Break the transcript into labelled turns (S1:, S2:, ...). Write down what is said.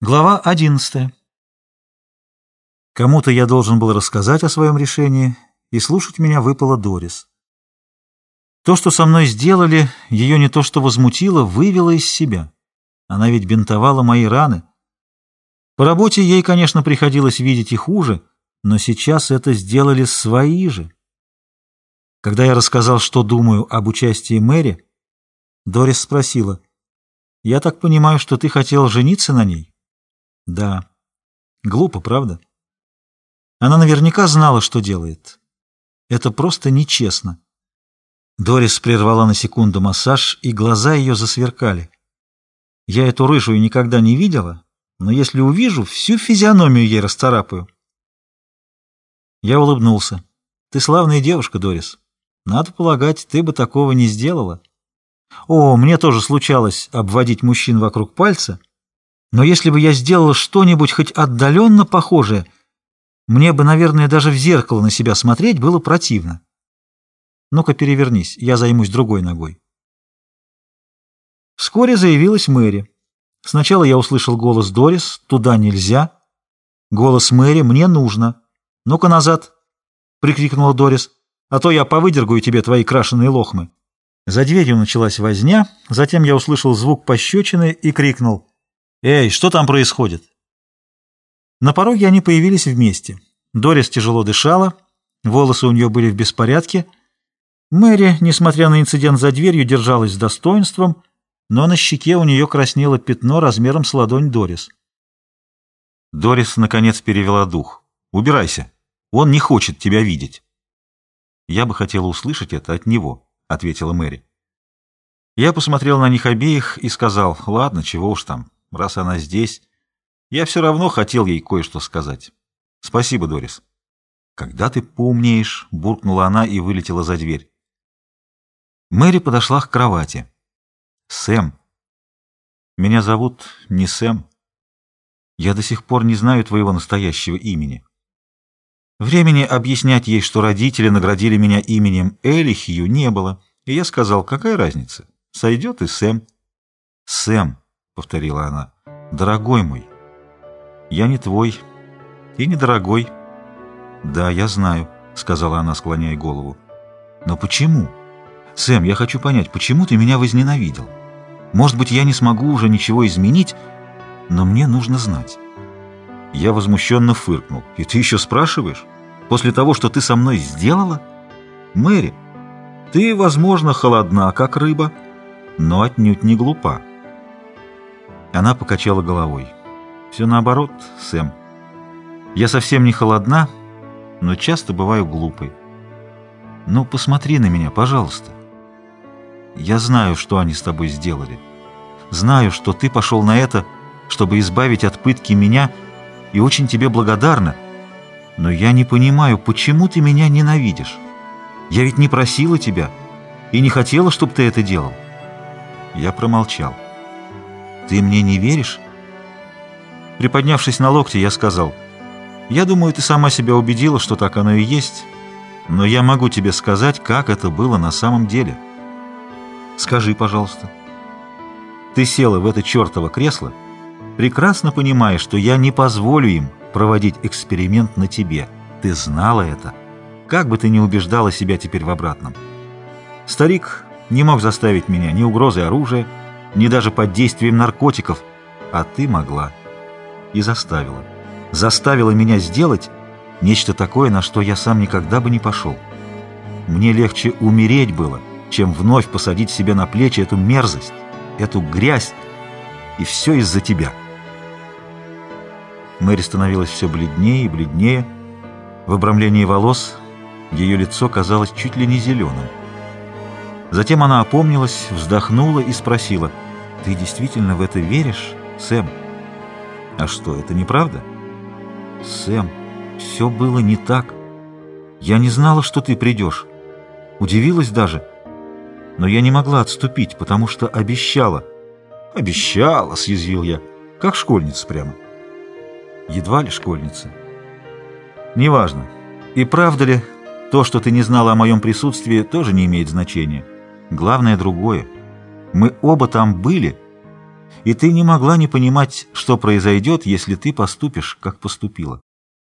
S1: Глава 11. Кому-то я должен был рассказать о своем решении, и слушать меня выпала Дорис. То, что со мной сделали, ее не то что возмутило, вывело из себя. Она ведь бинтовала мои раны. По работе ей, конечно, приходилось видеть и хуже, но сейчас это сделали свои же. Когда я рассказал, что думаю об участии Мэри, Дорис спросила, «Я так понимаю, что ты хотел жениться на ней?» Да. Глупо, правда? Она наверняка знала, что делает. Это просто нечестно. Дорис прервала на секунду массаж, и глаза ее засверкали. Я эту рыжую никогда не видела, но если увижу, всю физиономию ей расцарапаю. Я улыбнулся. Ты славная девушка, Дорис. Надо полагать, ты бы такого не сделала. О, мне тоже случалось обводить мужчин вокруг пальца, но если бы я сделала что-нибудь хоть отдаленно похожее, мне бы, наверное, даже в зеркало на себя смотреть было противно. Ну-ка, перевернись, я займусь другой ногой. Вскоре заявилась Мэри. Сначала я услышал голос Дорис «Туда нельзя». Голос Мэри «Мне нужно». «Ну-ка назад!» — прикрикнула Дорис. «А то я повыдергаю тебе твои крашеные лохмы». За дверью началась возня, затем я услышал звук пощечины и крикнул «Эй, что там происходит?» На пороге они появились вместе. Дорис тяжело дышала, волосы у нее были в беспорядке. Мэри, несмотря на инцидент за дверью, держалась с достоинством, но на щеке у нее краснело пятно размером с ладонь Дорис. Дорис, наконец, перевела дух. «Убирайся. Он не хочет тебя видеть». «Я бы хотела услышать это от него», — ответила Мэри. Я посмотрел на них обеих и сказал, «Ладно, чего уж там» раз она здесь. Я все равно хотел ей кое-что сказать. Спасибо, Дорис. Когда ты поумнеешь, буркнула она и вылетела за дверь. Мэри подошла к кровати. Сэм. Меня зовут не Сэм. Я до сих пор не знаю твоего настоящего имени. Времени объяснять ей, что родители наградили меня именем Элихью, не было, и я сказал, какая разница, сойдет и Сэм. Сэм повторила она. «Дорогой мой, я не твой и не дорогой». «Да, я знаю», — сказала она, склоняя голову. «Но почему? Сэм, я хочу понять, почему ты меня возненавидел? Может быть, я не смогу уже ничего изменить, но мне нужно знать». Я возмущенно фыркнул. «И ты еще спрашиваешь? После того, что ты со мной сделала? Мэри, ты, возможно, холодна, как рыба, но отнюдь не глупа. Она покачала головой. «Все наоборот, Сэм. Я совсем не холодна, но часто бываю глупой. Ну, посмотри на меня, пожалуйста. Я знаю, что они с тобой сделали. Знаю, что ты пошел на это, чтобы избавить от пытки меня, и очень тебе благодарна. Но я не понимаю, почему ты меня ненавидишь. Я ведь не просила тебя и не хотела, чтобы ты это делал». Я промолчал. «Ты мне не веришь?» Приподнявшись на локте, я сказал, «Я думаю, ты сама себя убедила, что так оно и есть, но я могу тебе сказать, как это было на самом деле. Скажи, пожалуйста». Ты села в это чертово кресло, прекрасно понимая, что я не позволю им проводить эксперимент на тебе. Ты знала это, как бы ты ни убеждала себя теперь в обратном. Старик не мог заставить меня ни угрозой оружия, ни даже под действием наркотиков, а ты могла и заставила. Заставила меня сделать нечто такое, на что я сам никогда бы не пошел. Мне легче умереть было, чем вновь посадить себе на плечи эту мерзость, эту грязь, и все из-за тебя. Мэри становилась все бледнее и бледнее. В обрамлении волос ее лицо казалось чуть ли не зеленым. Затем она опомнилась, вздохнула и спросила, «Ты действительно в это веришь, Сэм?» «А что, это неправда?» «Сэм, все было не так. Я не знала, что ты придешь. Удивилась даже. Но я не могла отступить, потому что обещала». «Обещала», — съязвил я, — «как школьница прямо». «Едва ли школьница». «Неважно. И правда ли, то, что ты не знала о моем присутствии, тоже не имеет значения». Главное другое. Мы оба там были, и ты не могла не понимать, что произойдет, если ты поступишь, как поступила.